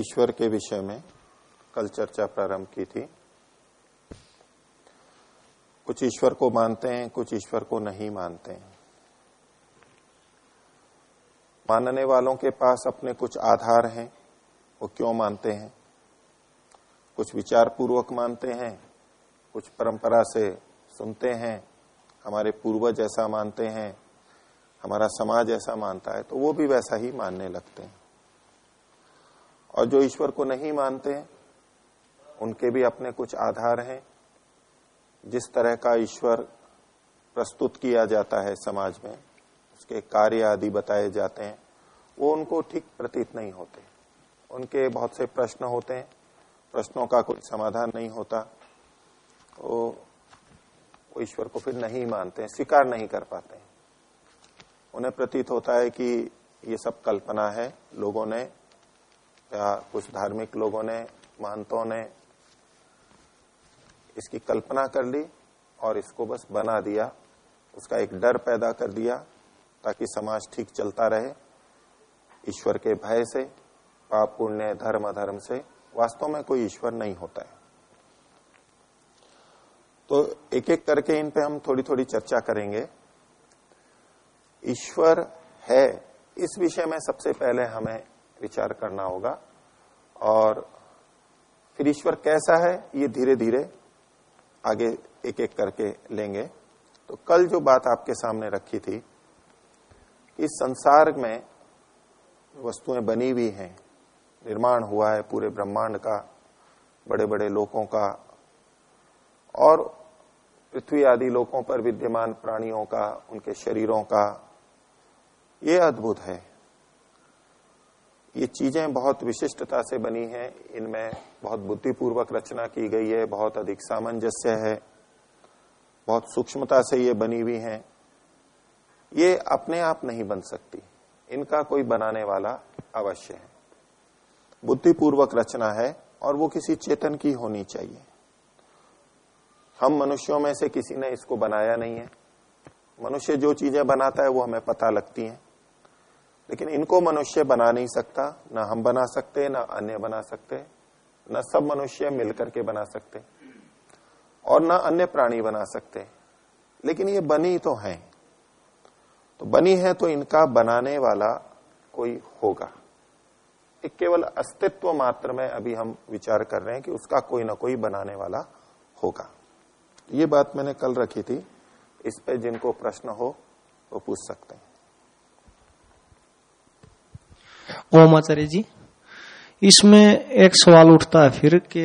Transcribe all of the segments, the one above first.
ईश्वर के विषय में कल चर्चा प्रारंभ की थी। कुछ ईश्वर को मानते हैं, कुछ ईश्वर को नहीं मानते हैं। मानने वालों के पास अपने कुछ आधार हैं, वो क्यों मानते हैं? कुछ विचार पूर्वक मानते हैं, कुछ परंपरा से सुनते हैं, हमारे पूर्वज ऐसा मानते हैं, हमारा समाज ऐसा मानता है तो वो भी वैसा ही मानने लगते हैं। और जो ईश्वर को नहीं मानते, उनके भी अपने कुछ आधार हैं। जिस तरह का ईश्वर प्रस्तुत किया जाता है समाज में, उसके कार्य आदि बताए जाते हैं, वो उनको ठीक प्रतीत नहीं होते। उनके बहुत से प्रश्न होते हैं, प्रश्नों का कोई समाधान नहीं होता। वो ईश्वर को फिर नहीं मानते, स्वीकार नहीं कर पाते। उन्हें प्रतीत होता है कि ये सब कल्पना है लोगों ने या कुछ धार्मिक लोगों ने महंतों ने इसकी कल्पना कर ली और इसको बस बना दिया। उसका एक डर पैदा कर दिया ताकि समाज ठीक चलता रहे, ईश्वर के भय से, पाप पुण्य, धर्म अधर्म से। वास्तव में कोई ईश्वर नहीं होता है। तो एक एक करके इन पे हम थोड़ी थोड़ी चर्चा करेंगे। ईश्वर है, इस विषय में सबसे पहले हमें विचार करना होगा। और फिर ईश्वर कैसा है, ये धीरे धीरे आगे एक एक करके लेंगे। तो कल जो बात आपके सामने रखी थी, इस संसार में वस्तुएँ बनी हुई हैं, निर्माण हुआ है पूरे ब्रह्मांड का बड़े बड़े लोगों का, और पृथ्वी आदि लोगों पर विद्यमान प्राणियों का, उनके शरीरों का, ये अद्भुत है। ये चीज़ें बहुत विशिष्टता से बनी हैं। इनमें बहुत बुद्धिपूर्वक रचना की गई है, बहुत अधिक सामंजस्य है, बहुत सूक्ष्मता से ये बनी हुई हैं। ये अपने आप नहीं बन सकती। इनका कोई बनाने वाला अवश्य है। बुद्धिपूर्वक रचना है और वो किसी चेतन की होनी चाहिए। हम मनुष्यों में से किसी ने इसको बनाया नहीं है। मनुष्य जो चीज़ें बनाता है वो हमें पता लगती हैं। लेकिन इनको मनुष्य बना नहीं सकता, ना हम बना सकते, ना अन्य बना सकते, न सब मनुष्य मिलकर के बना सकते, और ना अन्य प्राणी बना सकते। लेकिन ये बनी तो है। तो बनी है तो इनका बनाने वाला कोई होगा। एक केवल अस्तित्व मात्र में अभी हम विचार कर रहे हैं कि उसका कोई ना कोई बनाने वाला होगा। ये बात मैंने कल रखी थी, इस पे जिनको प्रश्न हो, वो पूछ सकते हैं। ओम आचार्य जी, इसमें एक सवाल उठता है फिर कि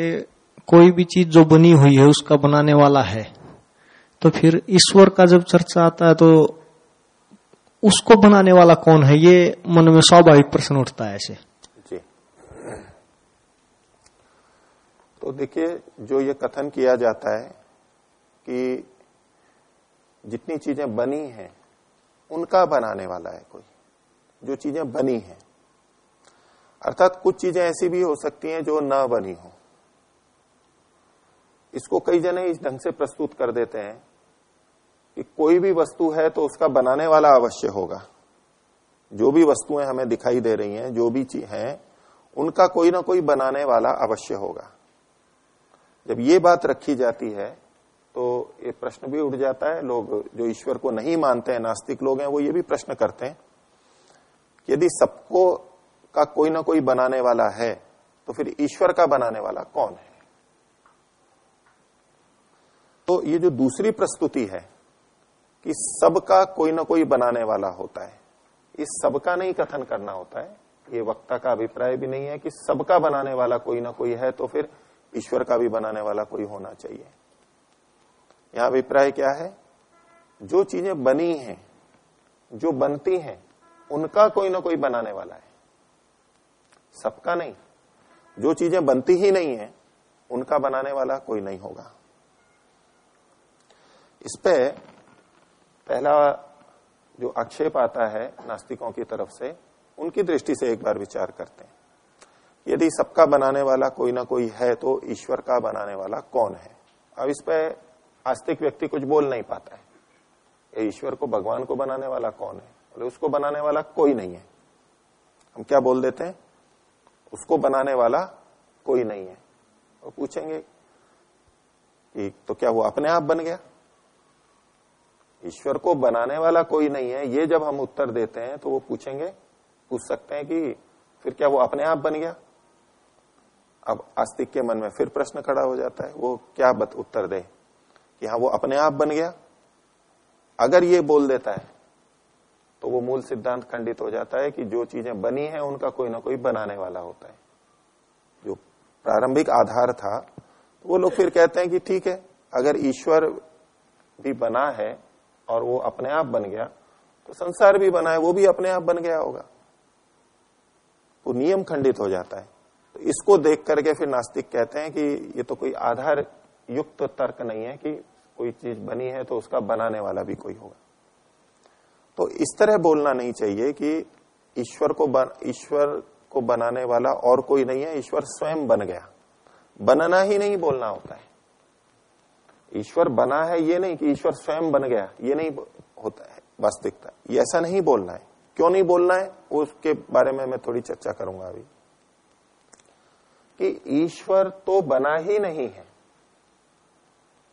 कोई भी चीज़ जो बनी हुई है, उसका बनाने वाला है तो फिर ईश्वर का जब चर्चा आता है तो उसको बनाने वाला कौन है? ये मन में स्वाभाविक प्रश्न उठता है ऐसे। जी। तो देखिए, जो ये कथन किया जाता है कि जितनी चीज़ें बनी हैं, उनका बनाने वाला है कोई। जो चीज़ें बनी हैं अर्थात कुछ चीज़ें ऐसी भी हो सकती हैं जो न बनी हो। इसको कई जने इस ढंग से प्रस्तुत कर देते हैं कि कोई भी वस्तु है तो उसका बनाने वाला अवश्य होगा। जो भी वस्तुएँ हमें दिखाई दे रही हैं, जो भी चीज़ हैं, उनका कोई ना कोई बनाने वाला अवश्य होगा। जब ये बात रखी जाती है तो ये प्रश्न भी उठ जाता है। लोग जो ईश्वर को नहीं मानते हैं, नास्तिक लोग हैं, वो ये भी प्रश्न करते हैं यदि सबको का कोई ना कोई बनाने वाला है तो फिर ईश्वर का बनाने वाला कौन है? तो ये जो दूसरी प्रस्तुति है कि सबका कोई ना कोई बनाने वाला होता है, इस सबका नहीं कथन करना होता है। ये वक्ता का अभिप्राय भी नहीं है कि सबका बनाने वाला कोई ना कोई है तो फिर ईश्वर का भी बनाने वाला कोई होना चाहिए। यहाँ अभिप्राय क्या है? जो चीज़ें बनी हैं, जो बनती हैं, उनका कोई ना कोई बनाने वाला है। सबका नहीं। जो चीज़ें बनती ही नहीं है, उनका बनाने वाला कोई नहीं होगा। इस पे पहला जो आक्षेप आता है नास्तिकों की तरफ़ से, उनकी दृष्टि से एक बार विचार करते हैं। यदि सबका बनाने वाला कोई ना कोई है तो ईश्वर का बनाने वाला कौन है? अब इस पे आस्तिक व्यक्ति कुछ बोल नहीं पाता है। ईश्वर को, भगवान को बनाने वाला कौन है? और उसको बनाने वाला कोई नहीं है। हम क्या बोल देते हैं? उसको बनाने वाला कोई नहीं है। और पूछेंगे कि तो क्या वो अपने आप बन गया? ईश्वर को बनाने वाला कोई नहीं है। ये जब हम उत्तर देते हैं तो वो पूछेंगे, पूछ सकते हैं कि फिर क्या वो अपने आप बन गया? अब आस्तिक के मन में फिर प्रश्न खड़ा हो जाता है, वो क्या उत्तर दे कि हाँ वो अपने आप बन गया? अगर ये बोल देता है तो वो मूल सिद्धांत खंडित हो जाता है कि जो चीज़ें बनी हैं, उनका कोई ना कोई बनाने वाला होता है। जो प्रारंभिक आधार था तो वो लोग फिर कहते हैं कि ठीक है, अगर ईश्वर भी बना है और वो अपने आप बन गया तो संसार भी बना है, वो भी अपने आप बन गया होगा। वो नियम खंडित हो जाता है। तो इसको देख करके फिर नास्तिक कहते हैं कि ये तो कोई आधार युक्त तर्क नहीं है कि कोई चीज़ बनी है तो उसका बनाने वाला भी कोई होगा। तो इस तरह बोलना नहीं चाहिए कि ईश्वर को ईश्वर को बनाने वाला और कोई नहीं है, ईश्वर स्वयं बन गया। बनना ही नहीं बोलना होता है। ईश्वर बना है ये नहीं कि ईश्वर स्वयं बन गया, ये नहीं होता है वास्तविकता ये ऐसा नहीं बोलना है। क्यों नहीं बोलना है? उसके बारे में मैं थोड़ी चर्चा करूँगा अभी। कि ईश्वर तो बना ही नहीं है।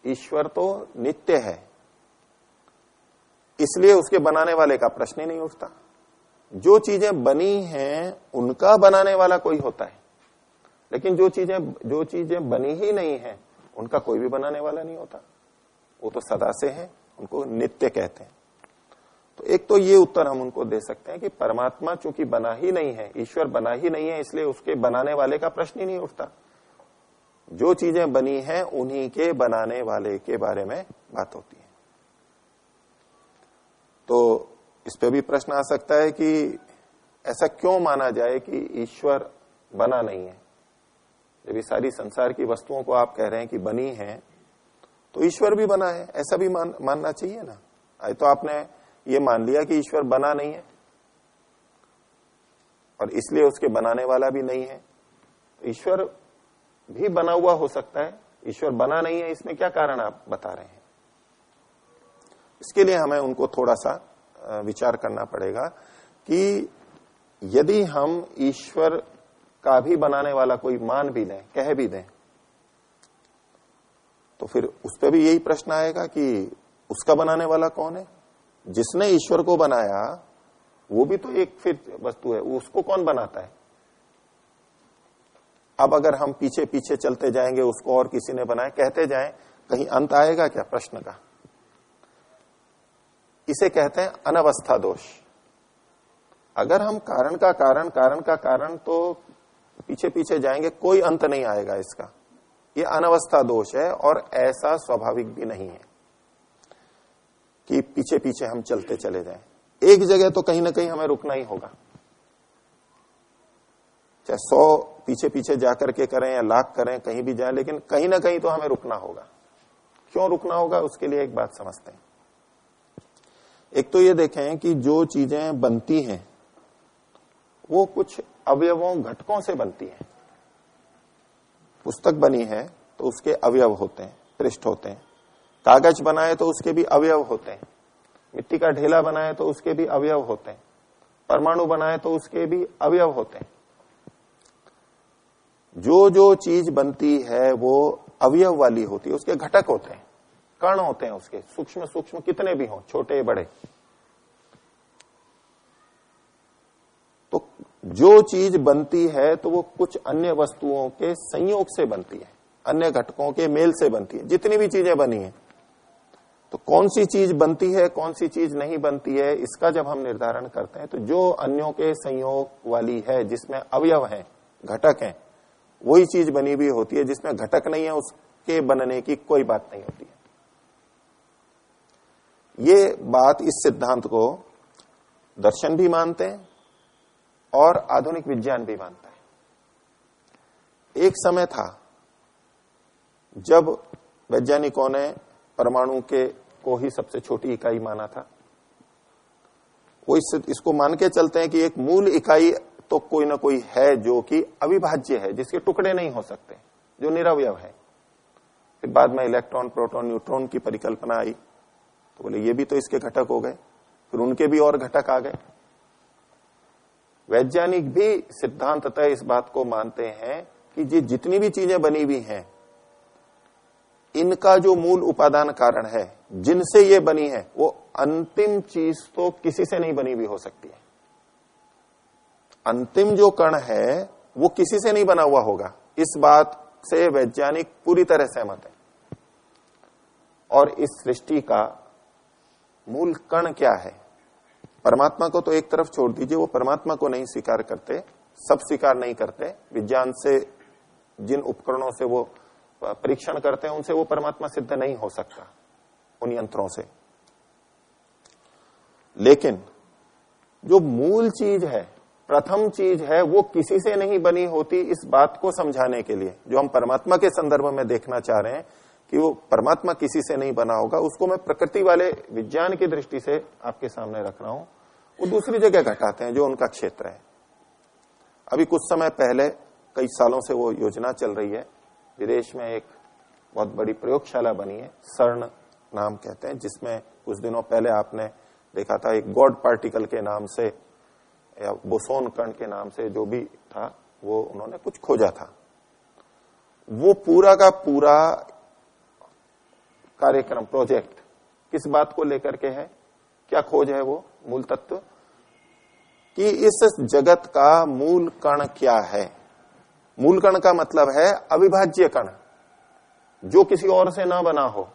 ईश्वर तो नित्य है। इसलिए उसके बनाने वाले का प्रश्न ही नहीं उठता। जो चीज़ें बनी हैं, उनका बनाने वाला कोई होता है। लेकिन जो चीज़ें जो चीज़ें बनी ही नहीं है, उनका कोई भी बनाने वाला नहीं होता। वो तो सदा से है, उनको नित्य कहते हैं। तो एक तो ये उत्तर हम उनको दे सकते हैं कि परमात्मा चूँकि बना ही नहीं है, ईश्वर बना ही नहीं है, इसलिए उसके बनाने वाले का प्रश्न ही नहीं उठता। जो चीज़ें बनी हैं, उन्हीं के बनाने वाले के बारे में बात होती है। तो इस पे भी प्रश्न आ सकता है कि ऐसा क्यों माना जाए कि ईश्वर बना नहीं है? जब ये सारी संसार की वस्तुओं को आप कह रहे हैं कि बनी है तो ईश्वर भी बना है। ऐसा भी मान, मानना चाहिए ना? आए तो आपने ये मान लिया कि ईश्वर बना नहीं है। और इसलिए उसके बनाने वाला भी नहीं है। ईश्वर भी बना हुआ हो सकता है। ईश्वर बना नहीं है इसमें क्या कारण आप बता रहे हैं? इसके लिए हमें उनको थोड़ा सा विचार करना पड़ेगा कि यदि हम ईश्वर का भी बनाने वाला कोई मान भी दें, कह भी दें तो फिर उस पर भी यही प्रश्न आएगा कि उसका बनाने वाला कौन है? जिसने ईश्वर को बनाया, वो भी तो एक फिर वस्तु है उसको कौन बनाता है? अब अगर हम पीछे पीछे चलते जाएँगे, उसको और किसी ने बनाया, कहते जाएँ, कहीं अंत आएगा क्या प्रश्न का? इसे कहते हैं अनवस्था दोष। अगर हम कारण का कारण कारण का कारण तो पीछे पीछे जाएँगे, कोई अंत नहीं आएगा इसका। ये अनवस्था दोष है और ऐसा स्वाभाविक भी नहीं है कि पीछे पीछे हम चलते चले जाएँ। एक जगह तो कहीं ना कहीं हमें रुकना ही होगा। चाहे सौ पीछे पीछे जाकर के करें या लाख करें, कहीं भी जाए, लेकिन कहीं ना कहीं तो हमें रुकना होगा। क्यों रुकना होगा, उसके लिए एक बात समझते हैं। एक तो ये देखें कि जो चीज़ें बनती हैं, वो कुछ अवयवों, घटकों से बनती है। पुस्तक बनी है तो उसके अवयव होते हैं, पृष्ठ होते हैं। कागज़ बनाए तो उसके भी अवयव होते हैं। मिट्टी का ढेला बनाए तो उसके भी अवयव होते हैं। परमाणु बनाए तो उसके भी अवयव होते हैं। जो जो चीज़ बनती है, वो अवयव वाली होती है, उसके घटक होते हैं। कर्ण होते हैं उसके सूक्ष्म सूक्ष्म कितने भी हों, छोटे, बड़े। तो जो चीज़ बनती है तो वो कुछ अन्य वस्तुओं के संयोग से बनती है, अन्य घटकों के मेल से बनती है, जितनी भी चीज़ें बनी है। तो कौन सी चीज़ बनती है, कौन सी चीज़ नहीं बनती है, इसका जब हम निर्धारण करते हैं तो जो अन्यों के संयोग वाली है, जिसमें अवयव है, घटक है, वही चीज़ बनी हुई होती है, जिसमें घटक नहीं है, उसके बनने की कोई बात नहीं होती है। ये बात इस सिद्धांत को दर्शन भी मानते हैं और आधुनिक विज्ञान भी मानता है। एक समय था जब वैज्ञानिकों ने परमाणु के को ही सबसे छोटी इकाई माना था। वो इस, इसको मान के चलते हैं कि एक मूल इकाई तो कोई ना कोई है जो कि अविभाज्य है जिसके टुकड़े नहीं हो सकते जो निरवय है। फिर बाद में इलेक्ट्रॉन प्रोटॉन न्यूट्रॉन की परिकल्पना आई। तो बोले, ये भी तो इसके घटक हो गए, फिर उनके भी और घटक आ गए। वैज्ञानिक भी सिद्धांततः इस बात को मानते हैं कि ये जितनी भी चीज़ें बनी हुई हैं, इनका जो मूल उपादान कारण है, जिनसे ये बनी है, वो अंतिम चीज़ तो किसी से नहीं बनी हुई हो सकती है। अंतिम जो कण है, वो किसी से नहीं बना हुआ होगा। इस बात से वैज्ञानिक पूरी तरह सहमत है। और इस सृष्टि का मूल कण क्या है? परमात्मा को तो एक तरफ़ छोड़ दीजिए, वो परमात्मा को नहीं स्वीकार करते, सब स्वीकार नहीं करते। विज्ञान से, जिन उपकरणों से वो परीक्षण करते हैं, उनसे वो परमात्मा सिद्ध नहीं हो सकता, उन यंत्रों से। लेकिन जो मूल चीज़ है, प्रथम चीज़ है, वो किसी से नहीं बनी होती इस बात को समझाने के लिए, जो हम परमात्मा के संदर्भ में देखना चाह रहे हैं। कि वो परमात्मा किसी से नहीं बना होगा, उसको मैं प्रकृति वाले विज्ञान की दृष्टि से आपके सामने रख रहा हूँ। वो दूसरी जगह घटाते हैं जो उनका क्षेत्र है। अभी कुछ समय पहले, कई सालों से वो योजना चल रही है। विदेश में एक बहुत बड़ी प्रयोगशाला बनी है, सर्ण नाम कहते हैं, जिसमें कुछ दिनों पहले आपने देखा था, एक गॉड पार्टिकल के नाम से, या बोसोन कण के नाम से जो भी था, वो उन्होंने कुछ खोजा था। वो पूरा का पूरा कार्यक्रम प्रोजेक्ट किस बात को लेकर के है? क्या खोज है वो? मूल तत्व? कि इस जगत का मूल कण क्या है? मूल कण का मतलब है अविभाज्य कण, जो किसी और से ना बना हो।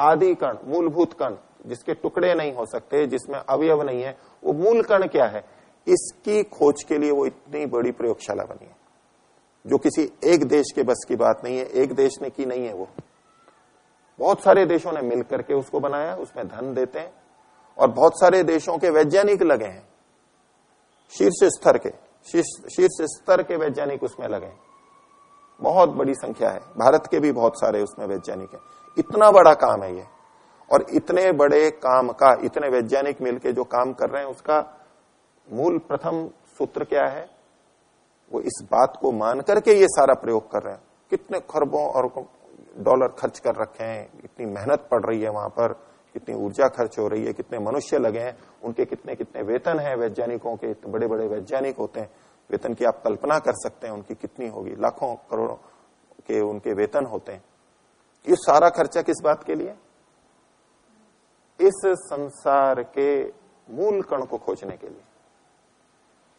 आदि कण, मूलभूत कण, जिसके टुकड़े नहीं हो सकते, जिसमें अवयव नहीं है, वो मूल कण क्या है? इसकी खोज के लिए वो इतनी बड़ी प्रयोगशाला बनी है, जो किसी एक देश के बस की बात नहीं है, एक देश ने की नहीं है वो। बहुत सारे देशों ने मिलकर के उसको बनाया, उसमें धन देते हैं, और बहुत सारे देशों के वैज्ञानिक लगे हैं। शीर्ष स्तर के, शीर्ष स्तर के वैज्ञानिक उसमें लगे हैं। बहुत बड़ी संख्या है। भारत के भी बहुत सारे उसमें वैज्ञानिक हैं। इतना बड़ा काम है ये। और इतने बड़े काम का, इतने वैज्ञानिक मिलके जो काम कर रहे हैं, उसका मूल प्रथम सूत्र क्या है? वो इस बात को मान करके ये सारा प्रयोग कर रहे हैं। कितने खरबों और डॉलर खर्च कर रखे हैं, इतनी मेहनत पड़ रही है वहाँ पर, कितनी ऊर्जा खर्च हो रही है, कितने मनुष्य लगे हैं, उनके कितने कितने वेतन है वैज्ञानिकों के, इतने बड़े बड़े वैज्ञानिक होते हैं, वेतन की आप कल्पना कर सकते हैं उनकी कितनी होगी, लाखों करोड़ों के उनके वेतन होते हैं। ये सारा खर्चा किस बात के लिए? इस संसार के मूल कण को खोजने के लिए।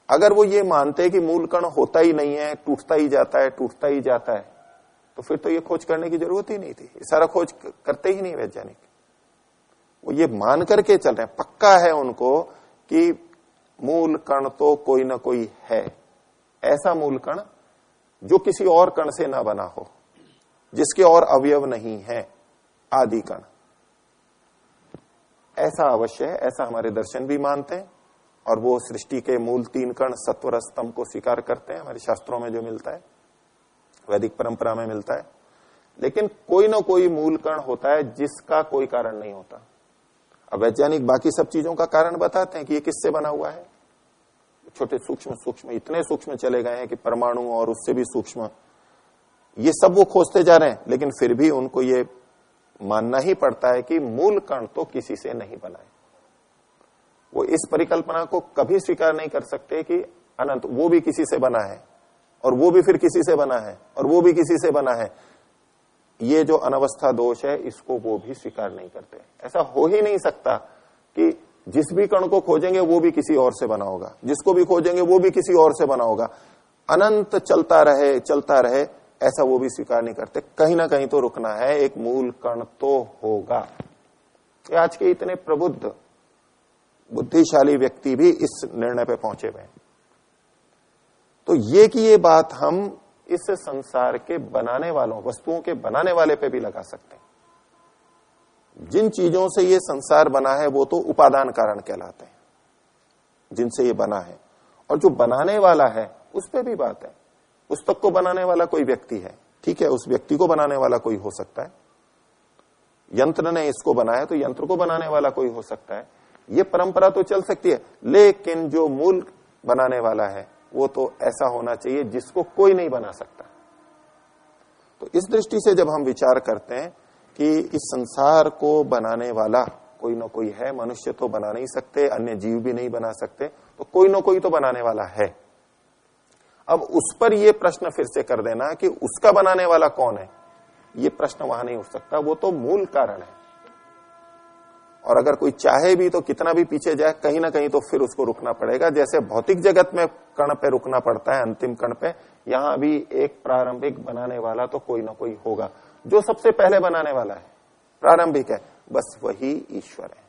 अगर वो ये मानते कि मूल कण होता ही नहीं है, टूटता ही जाता है, टूटता ही जाता है तो फिर तो ये खोज करने की ज़रूरत ही नहीं थी। सारा खोज करते ही नहीं वैज्ञानिक। वो ये मान करके चल रहे हैं। पक्का है उनको कि मूल कण तो कोई ना कोई है। ऐसा मूल कण जो किसी और कण से ना बना हो, जिसके और अवयव नहीं है, आदि कण। ऐसा अवश्य है, ऐसा हमारे दर्शन भी मानते हैं और वो सृष्टि के मूल तीन कण सत्वर स्तंभ को स्वीकार करते हैं। हमारे शास्त्रों में जो मिलता है। वैदिक परंपरा में मिलता है, लेकिन कोई ना कोई मूल कण होता है जिसका कोई कारण नहीं होता। अब वैज्ञानिक बाकी सब चीज़ों का कारण बताते हैं कि ये किससे बना हुआ है? छोटे सूक्ष्म सूक्ष्म, इतने सूक्ष्म चले गए हैं कि परमाणु और उससे भी सूक्ष्म, ये सब वो खोजते जा रहे हैं, लेकिन फिर भी उनको ये मानना ही पड़ता है कि मूल कण तो किसी से नहीं बनाए वो इस परिकल्पना को कभी स्वीकार नहीं कर सकते कि अनंत, वो भी किसी से बना है। और वो भी फिर किसी से बना है, और वो भी किसी से बना है। ये जो अनवस्था दोष है, इसको वो भी स्वीकार नहीं करते। ऐसा हो ही नहीं सकता कि जिस भी कण को खोजेंगे, वो भी किसी और से बना होगा। जिसको भी खोजेंगे, वो भी किसी और से बना होगा। अनंत चलता रहे चलता रहे, ऐसा वो भी स्वीकार नहीं करते। कहीं ना कहीं तो रुकना है, एक मूल कण तो होगा। आज के इतने प्रबुद्ध, बुद्धिशाली व्यक्ति भी इस निर्णय पे पहुँचे हुए तो ये कि ये बात हम इस संसार के बनाने वालों, वस्तुओं के बनाने वाले पे भी लगा सकते हैं। जिन चीज़ों से ये संसार बना है, वो तो उपादान कारण कहलाते हैं, जिनसे ये बना है। और जो बनाने वाला है, उस पर भी बात है। पुस्तक को बनाने वाला कोई व्यक्ति है, ठीक है, उस व्यक्ति को बनाने वाला कोई हो सकता है। यंत्र ने इसको बनाया तो यंत्र को बनाने वाला कोई हो सकता है। ये परंपरा तो चल सकती है, लेकिन जो मूल बनाने वाला है वो तो ऐसा होना चाहिए जिसको कोई नहीं बना सकता। तो इस दृष्टि से जब हम विचार करते हैं कि इस संसार को बनाने वाला कोई ना कोई है, मनुष्य तो बना नहीं सकते, अन्य जीव भी नहीं बना सकते तो कोई ना कोई तो बनाने वाला है। अब उस पर यह प्रश्न फिर से कर देना कि उसका बनाने वाला कौन है? ये प्रश्न वहाँ नहीं उठ सकता, वो तो मूल कारण है। और अगर कोई चाहे भी तो कितना भी पीछे जाए, कहीं ना कहीं तो फिर उसको रुकना पड़ेगा। जैसे भौतिक जगत में कण पे रुकना पड़ता है, अंतिम कण पे, यहाँ भी एक प्रारंभिक बनाने वाला तो कोई ना कोई होगा, जो सबसे पहले बनाने वाला है। प्रारंभिक है, बस वही ईश्वर है।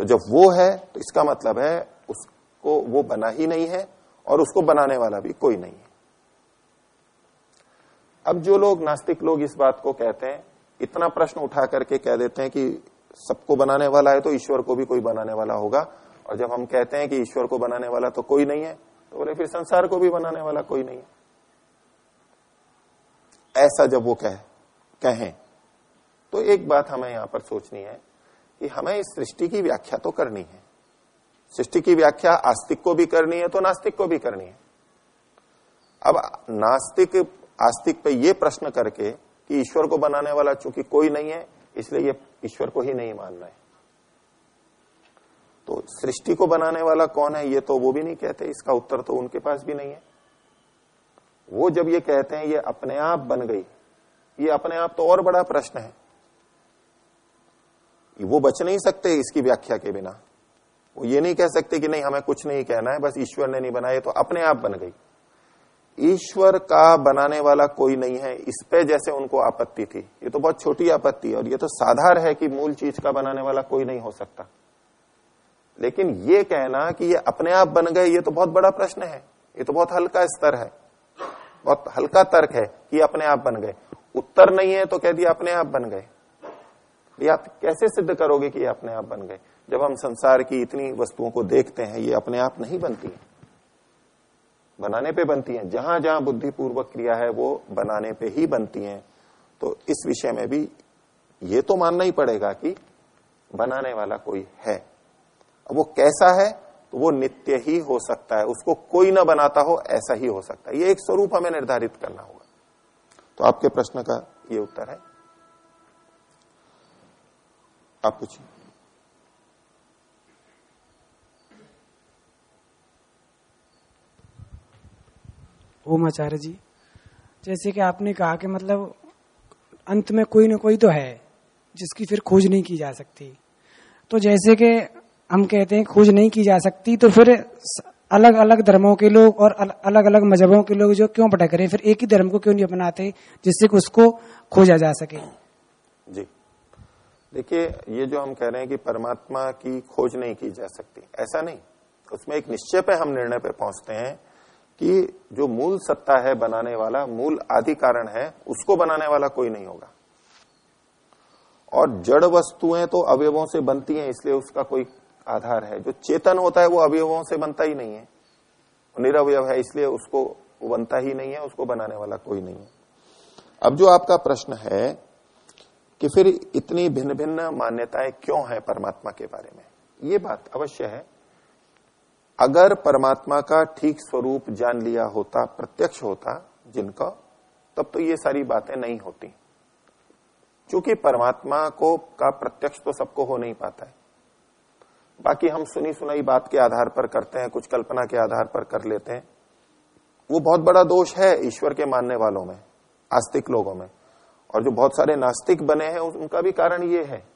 तो जब वो है तो इसका मतलब है उसको वो बना ही नहीं है और उसको बनाने वाला भी कोई नहीं है। अब जो लोग नास्तिक लोग इस बात को कहते हैं, इतना प्रश्न उठा करके कह देते हैं कि सबको बनाने वाला है तो ईश्वर को भी कोई बनाने वाला होगा। और जब हम कहते हैं कि ईश्वर को बनाने वाला तो कोई नहीं है तो बोले, फिर संसार को भी बनाने वाला कोई नहीं है। ऐसा जब वो कह, कहें तो एक बात हमें यहाँ पर सोचनी है कि हमें इस सृष्टि की व्याख्या तो करनी है। सृष्टि की व्याख्या आस्तिक को भी करनी है तो नास्तिक को भी करनी है। अब नास्तिक, आस्तिक पे ये प्रश्न करके कि ईश्वर को बनाने वाला चूँकि कोई नहीं है इसलिए ये ईश्वर को ही नहीं मानना है तो सृष्टि को बनाने वाला कौन है, ये तो वो भी नहीं कहते, इसका उत्तर तो उनके पास भी नहीं है। वो जब ये कहते हैं, ये अपने आप बन गई, ये अपने आप तो और बड़ा प्रश्न है। वो बच नहीं सकते इसकी व्याख्या के बिना। वो ये नहीं कह सकते कि नहीं, हमें कुछ नहीं कहना है, बस ईश्वर ने नहीं बनाया तो अपने आप बन गई। ईश्वर का बनाने वाला कोई नहीं है। इस पे जैसे उनको आपत्ति थी। ये तो बहुत छोटी आपत्ति है और ये तो साधार है कि मूल चीज़ का बनाने वाला कोई नहीं हो सकता। लेकिन ये कहना कि ये अपने आप बन गए, ये तो बहुत बड़ा प्रश्न है। ये तो बहुत हल्का स्तर है। बहुत हल्का तर्क है कि अपने आप बन गए। उत्तर नहीं है तो कह दिया अपने आप बन गए। ये आप कैसे सिद्ध करोगे कि ये अपने आप बन गए? जब हम संसार की इतनी वस्तुओं को देखते हैं, ये अपने आप नहीं बनती है। बनाने पे बनती हैं। जहाँ जहाँ बुद्धिपूर्वक क्रिया है, वो बनाने पे ही बनती हैं। तो इस विषय में भी ये तो मानना ही पड़ेगा कि बनाने वाला कोई है। अब वो कैसा है तो वो नित्य ही हो सकता है। उसको कोई ना बनाता हो, ऐसा ही हो सकता है। ये एक स्वरूप हमें निर्धारित करना होगा। तो आपके प्रश्न का ये उत्तर है। आप कुछ ओम आचार्य जी, जैसे कि आपने कहा कि मतलब अंत में कोई ना कोई तो है, जिसकी फिर खोज नहीं की जा सकती। तो जैसे कि हम कहते हैं खोज नहीं की जा सकती तो फिर अलग अलग धर्मों के लोग और अलग अलग मजहबों के लोग जो क्यों पटा करें फिर एक ही धर्म को क्यों नहीं अपनाते जिससे कि उसको खोजा जा सके? जी। देखिए, ये जो हम कह रहे हैं कि परमात्मा की खोज नहीं की जा सकती, ऐसा नहीं। उसमें एक निश्चय पे हम निर्णय पे पहुँचते हैं कि जो मूल सत्ता है बनाने वाला, मूल आदि कारण है, उसको बनाने वाला कोई नहीं होगा। और जड़ वस्तुएँ तो अवयवों से बनती हैं, इसलिए उसका कोई आधार है। जो चेतन होता है, वो अवयवों से बनता ही नहीं है। निरवयव है, इसलिए उसको बनता ही नहीं है, उसको बनाने वाला कोई नहीं है। अब जो आपका प्रश्न है कि फिर इतनी भिन्न भिन्न मान्यताएँ क्यों है परमात्मा के बारे में, ये बात अवश्य है। अगर परमात्मा का ठीक स्वरूप जान लिया होता, प्रत्यक्ष होता जिनका, तब तो ये सारी बातें नहीं होती। क्योंकि परमात्मा को का प्रत्यक्ष तो सबको हो नहीं पाता है। बाकी हम सुनी सुनाई बात के आधार पर करते हैं, कुछ कल्पना के आधार पर कर लेते हैं। वो बहुत बड़ा दोष है ईश्वर के मानने वालों में, आस्तिक लोगों में। और जो बहुत सारे नास्तिक बने हैं, उनका भी कारण ये है।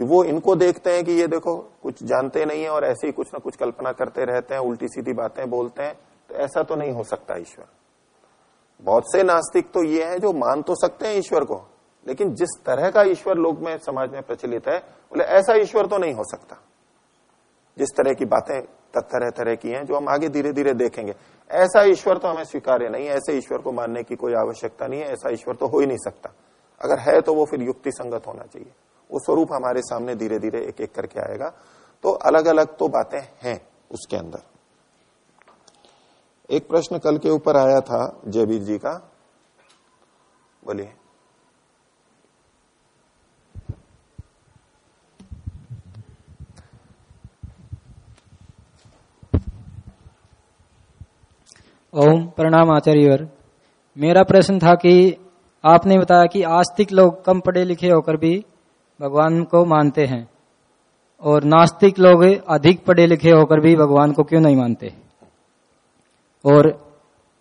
कि वो इनको देखते हैं कि ये देखो, कुछ जानते नहीं है और ऐसे ही कुछ ना कुछ कल्पना करते रहते हैं, उल्टी सीधी बातें बोलते हैं तो ऐसा तो नहीं हो सकता ईश्वर। बहुत से नास्तिक तो ये है जो मान तो सकते हैं ईश्वर को, लेकिन जिस तरह का ईश्वर लोग में, समाज में प्रचलित है, बोले, ऐसा ईश्वर तो नहीं हो सकता। जिस तरह की बातें तरह तरह की हैं जो हम आगे धीरे धीरे देखेंगे, ऐसा ईश्वर तो हमें स्वीकार्य नहीं ऐसे ईश्वर को मानने की कोई आवश्यकता नहीं है, ऐसा ईश्वर तो हो ही नहीं सकता। अगर है तो वो फिर युक्ति संगत होना चाहिए। वो स्वरूप हमारे सामने धीरे धीरे एक एक करके आएगा। तो अलग अलग तो बातें हैं उसके अंदर। एक प्रश्न कल के ऊपर आया था जयवीर जी का। बोलिए। ओम प्रणाम आचार्य मेरा प्रश्न था कि आपने बताया कि आस्तिक लोग कम पढ़े लिखे होकर भी भगवान को मानते हैं। और नास्तिक लोग अधिक पढ़े लिखे होकर भी भगवान को क्यों नहीं मानते? और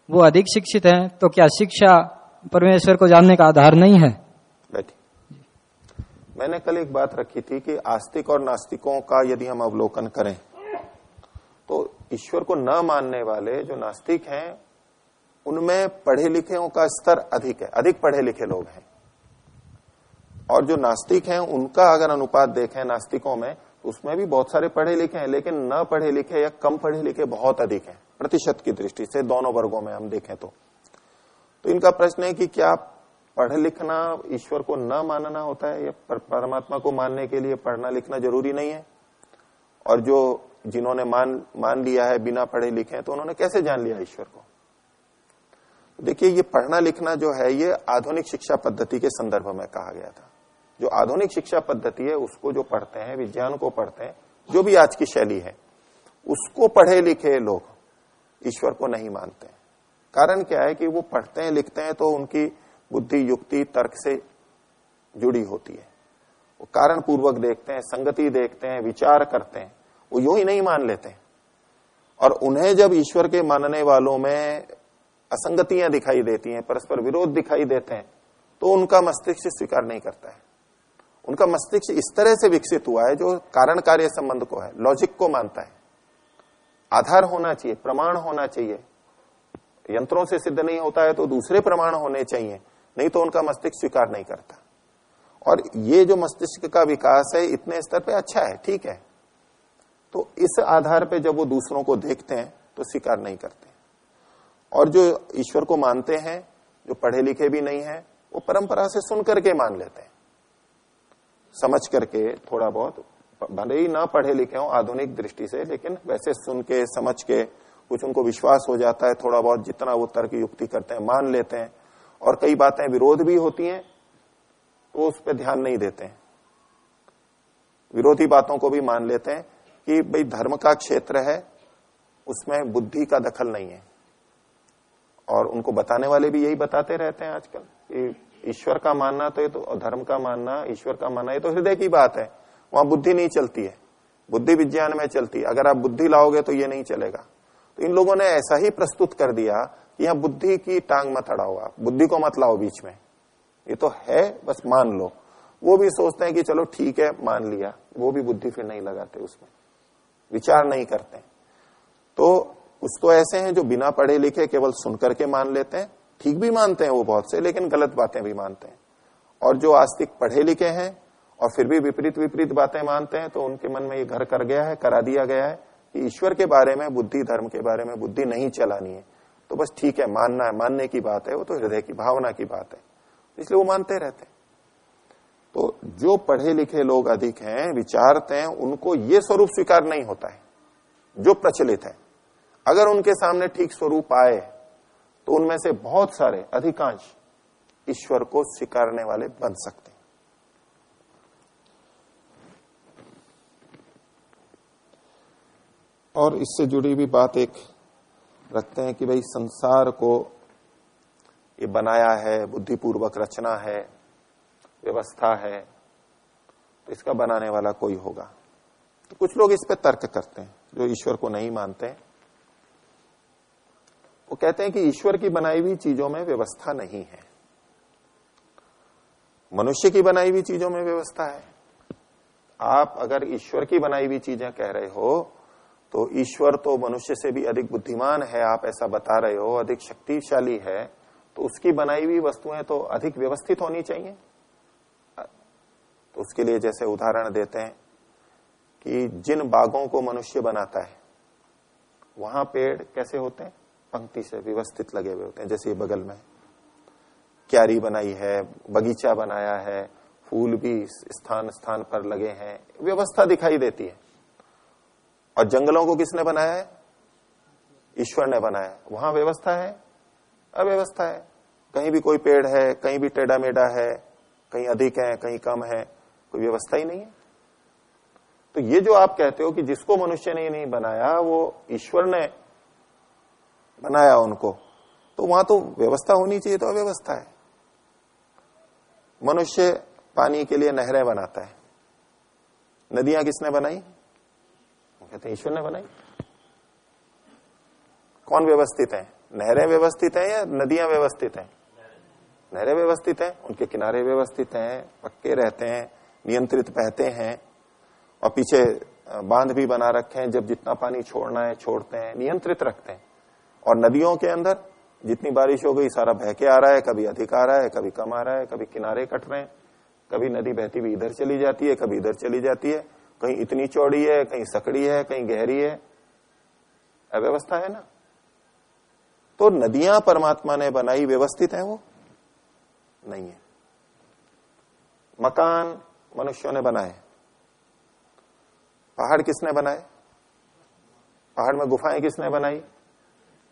वो अधिक शिक्षित हैं तो क्या शिक्षा परमेश्वर को जानने का आधार नहीं है? मैंने कल एक बात रखी थी कि आस्तिक और नास्तिकों का यदि हम अवलोकन करें तो ईश्वर को न मानने वाले जो नास्तिक हैं, उनमें पढ़े लिखे का स्तर अधिक है। अधिक पढ़े लिखे लोग हैं। और जो नास्तिक हैं, उनका अगर अनुपात देखें नास्तिकों में तो उसमें भी बहुत सारे पढ़े लिखे हैं, लेकिन न पढ़े लिखे या कम पढ़े लिखे बहुत अधिक हैं, प्रतिशत की दृष्टि से दोनों वर्गों में हम देखें तो। तो इनका प्रश्न है कि क्या पढ़ लिखना ईश्वर को न मानना होता है, या परमात्मा को मानने के लिए पढ़ना लिखना ज़रूरी नहीं है? और जो जिन्होंने मान मान लिया है बिना पढ़े लिखे तो उन्होंने कैसे जान लिया ईश्वर को? देखिए, ये पढ़ना लिखना जो है, ये आधुनिक शिक्षा पद्धति के संदर्भ में कहा गया था। जो आधुनिक शिक्षा पद्धति है, उसको जो पढ़ते हैं, विज्ञान को पढ़ते हैं, जो भी आज की शैली है, उसको पढ़े लिखे लोग ईश्वर को नहीं मानते कारण क्या है कि वो पढ़ते हैं, लिखते हैं तो उनकी बुद्धि, युक्ति, तर्क से जुड़ी होती है। वो कारण पूर्वक देखते हैं, संगति देखते हैं, विचार करते हैं, वो यू ही नहीं मान लेते और उन्हें जब ईश्वर के मानने वालों में असंगतियाँ दिखाई देती हैं, परस्पर विरोध दिखाई देते हैं तो उनका मस्तिष्क स्वीकार नहीं करता है। उनका मस्तिष्क इस तरह से विकसित हुआ है, जो कारण कार्य संबंध को है लॉजिक को मानता है। आधार होना चाहिए, प्रमाण होना चाहिए। यंत्रों से सिद्ध नहीं होता है तो दूसरे प्रमाण होने चाहिए, नहीं तो उनका मस्तिष्क स्वीकार नहीं करता। और ये जो मस्तिष्क का विकास है, इतने स्तर पे अच्छा है, ठीक है। तो इस आधार पे जब वो दूसरों को देखते हैं तो स्वीकार नहीं करते। और जो ईश्वर को मानते हैं, जो पढ़े लिखे भी नहीं है, वो परंपरा से सुन करके मान लेते हैं। समझ करके थोड़ा बहुत, भले ही ना पढ़े लिखे हो, आधुनिक दृष्टि से, लेकिन वैसे सुन के, समझ के कुछ उनको विश्वास हो जाता है, थोड़ा बहुत जितना वो तर्क युक्ति करते हैं, मान लेते हैं। और कई बातें विरोध भी होती हैं तो उस पर ध्यान नहीं देते हैं। विरोधी बातों को भी मान लेते हैं कि भाई धर्म का क्षेत्र है, उसमें बुद्धि का दखल नहीं है। और उनको बताने वाले भी यही बताते रहते हैं आजकल कि ईश्वर का मानना तो ये तो धर्म का मानना, ईश्वर का मानना, ये तो हृदय की बात है। वहाँ बुद्धि नहीं चलती है। बुद्धि विज्ञान में चलती है। अगर आप बुद्धि लाओगे तो ये नहीं चलेगा। तो इन लोगों ने ऐसा ही प्रस्तुत कर दिया कि यहाँ बुद्धि की टांग मत अड़ाओ आप। बुद्धि को मत लाओ बीच में। ये तो है, बस मान लो। वो भी सोचते हैं कि चलो ठीक है, मान लिया। वो भी बुद्धि फिर नहीं लगाते उसमें। विचार नहीं करते। तो कुछ तो ऐसे हैं जो बिना पढ़े लिखे केवल सुनकर के मान लेते हैं। ठीक भी मानते हैं वो बहुत से, लेकिन गलत बातें भी मानते हैं। और जो आस्तिक पढ़े लिखे हैं, और फिर भी विपरीत विपरीत बातें मानते हैं तो उनके मन में ये घर कर गया है, करा दिया गया है कि ईश्वर के बारे में, बुद्धि, धर्म के बारे में बुद्धि नहीं चलानी है। तो बस ठीक है, मानना है, मानने की बात है, वो तो हृदय की भावना की बात है। इसलिए वो मानते रहते हैं। तो जो पढ़े लिखे लोग अधिक हैं, विचारते हैं, उनको ये स्वरूप स्वीकार नहीं होता है, जो प्रचलित है। अगर उनके सामने ठीक स्वरूप आए तो उनमें से बहुत सारे, अधिकांश ईश्वर को स्वीकारने वाले बन सकते हैं। और इससे जुड़ी भी बात एक रखते हैं कि भाई संसार को ये बनाया है, बुद्धिपूर्वक रचना है, व्यवस्था है तो इसका बनाने वाला कोई होगा। तो कुछ लोग इस पे तर्क करते हैं, जो ईश्वर को नहीं मानते वो कहते हैं कि ईश्वर की बनाई हुई चीज़ों में व्यवस्था नहीं है। मनुष्य की बनाई हुई चीज़ों में व्यवस्था है। आप अगर ईश्वर की बनाई हुई चीज़ें कह रहे हो तो ईश्वर तो मनुष्य से भी अधिक बुद्धिमान है, आप ऐसा बता रहे हो, अधिक शक्तिशाली है तो उसकी बनाई हुई वस्तुएँ तो अधिक व्यवस्थित होनी चाहिए। तो उसके लिए जैसे उदाहरण देते हैं कि जिन बागों को मनुष्य बनाता है, वहाँ पेड़ कैसे होते हैं? पंक्ति से व्यवस्थित लगे हुए होते हैं, जैसे बगल में। क्यारी बनाई है, बगीचा बनाया है, फूल भी स्थान स्थान पर लगे हैं, व्यवस्था दिखाई देती है। और जंगलों को किसने बनाया है? ईश्वर ने बनाया वहाँ व्यवस्था है? अव्यवस्था है। कहीं भी कोई पेड़ है, कहीं भी टेढ़ा मेढ़ा है, कहीं अधिक है, कहीं कम है, कोई व्यवस्था ही नहीं है। तो ये जो आप कहते हो कि जिसको मनुष्य ने नहीं बनाया, वो ईश्वर ने बनाया उनको। तो वहाँ तो व्यवस्था होनी चाहिए तो अव्यवस्था है। मनुष्य पानी के लिए नहरें बनाता है। नदियाँ किसने बनाई? कहते हैं ईश्वर ने बनाई। कौन व्यवस्थित है? नहरें व्यवस्थित है या नदियाँ व्यवस्थित है? नहरें व्यवस्थित है, उनके किनारे व्यवस्थित हैं, पक्के रहते हैं, नियंत्रित बहते हैं, और पीछे बाँध भी बना रखे हैं, जब जितना पानी छोड़ना है, छोड़ते हैं, नियंत्रित रखते हैं। और नदियों के अंदर, जितनी बारिश हो गई, सारा बह के आ रहा है, कभी अधिक आ रहा है, कभी कम आ रहा है, कभी किनारे कट रहे हैं, कभी नदी बहती हुई इधर चली जाती है, कभी इधर चली जाती है, कहीं इतनी चौड़ी है, कहीं सकड़ी है, कहीं गहरी है। अव्यवस्था है ना? तो नदियाँ परमात्मा ने बनाई, व्यवस्थित है वो? नहीं है। मकान मनुष्यों ने बनाए। पहाड़ किसने बनाए? पहाड़ में गुफाएँ किसने बनाई?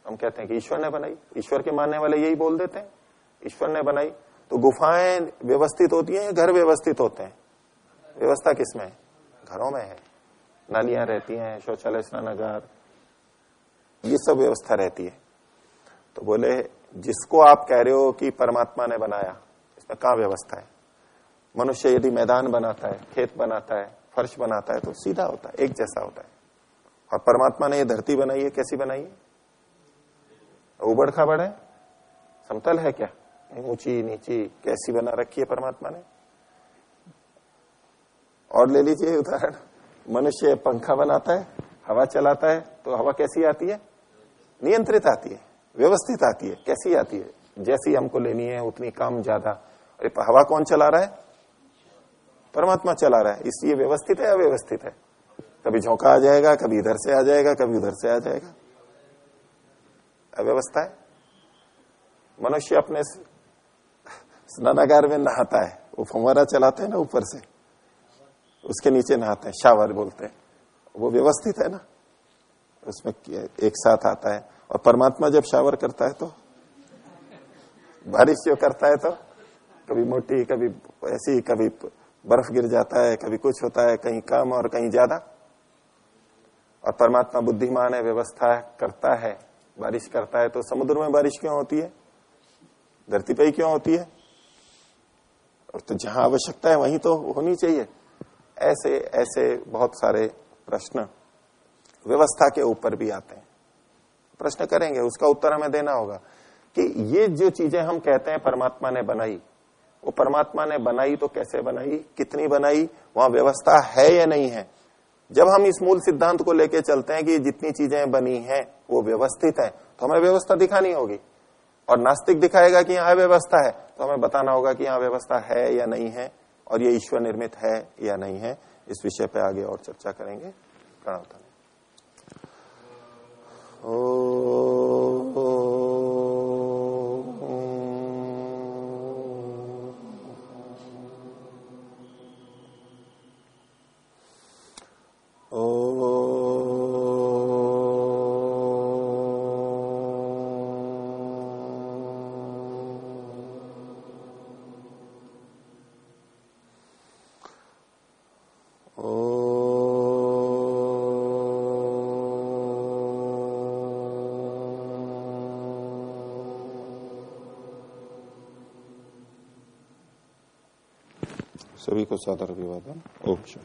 हम कहते हैं कि ईश्वर ने बनाई। ईश्वर के मानने वाले यही बोल देते हैं। ईश्वर ने बनाई। तो गुफाएँ व्यवस्थित होती हैं या घर व्यवस्थित होते हैं? व्यवस्था किसमें? है घरों में है। नालियाँ रहती हैं, शौचालय, स्नानागार। ये सब व्यवस्था रहती है। तो बोले, जिसको आप कह रहे हो कि परमात्मा ने बनाया, इसमें कहा व्यवस्था है? मनुष्य यदि मैदान बनाता है, खेत बनाता है, फर्श बनाता है तो सीधा होता है, एक जैसा होता है। और परमात्मा ने ये धरती बनाई है, कैसी बनाई है? उबड़ खाबड़ है? समतल है क्या? ऊँची, नीची, कैसी बना रखी है परमात्मा ने? और ले लीजिए उदाहरण। मनुष्य पंखा बनाता है, हवा चलाता है तो हवा कैसी आती है? नियंत्रित आती है, व्यवस्थित आती है, कैसी आती है? जैसी हमको लेनी है, उतनी कम ज़्यादा। अरे हवा कौन चला रहा है? परमात्मा चला रहा है, इसलिए व्यवस्थित है, अव्यवस्थित है। कभी झोंका आ जाएगा, कभी इधर से आ जाएगा, कभी उधर से आ जाएगा। अव्यवस्था है। मनुष्य अपने स्नानागार में नहाता है। वो फुवारा चलाते हैं ना ऊपर से। उसके नीचे नहाते हैं, शावर बोलते हैं। वो व्यवस्थित है ना? उसमें एक साथ आता है। और परमात्मा जब शावर करता है तो? बारिश जो करता है तो? कभी मोटी, कभी ऐसी, कभी बर्फ़ गिर जाता है, कभी कुछ होता है, कहीं कम और कहीं ज़्यादा। और परमात्मा बुद्धिमान है, व्यवस्था करता है। बारिश करता है तो समुद्र में बारिश क्यों होती है? धरती पे ही क्यों होती है? और तो जहाँ आवश्यकता है वहीं तो होनी चाहिए। ऐसे ऐसे बहुत सारे प्रश्न व्यवस्था के ऊपर भी आते हैं। प्रश्न करेंगे, उसका उत्तर हमें देना होगा कि ये जो चीज़ें हम कहते हैं परमात्मा ने बनाई, वो परमात्मा ने बनाई तो कैसे बनाई, कितनी बनाई, वहाँ व्यवस्था है या नहीं है? जब हम इस मूल सिद्धांत को लेकर चलते हैं कि जितनी चीज़ें बनी हैं वो व्यवस्थित है तो हमें व्यवस्था दिखानी होगी। और नास्तिक दिखाएगा कि यहाँ व्यवस्था है तो हमें बताना होगा कि यहाँ व्यवस्था है या नहीं है और ये ईश्वर निर्मित है या नहीं है। इस विषय पे आगे और चर्चा करेंगे। प्रणवता ओ, ओ, ओ, ओ। се вика садар вивата. обичам.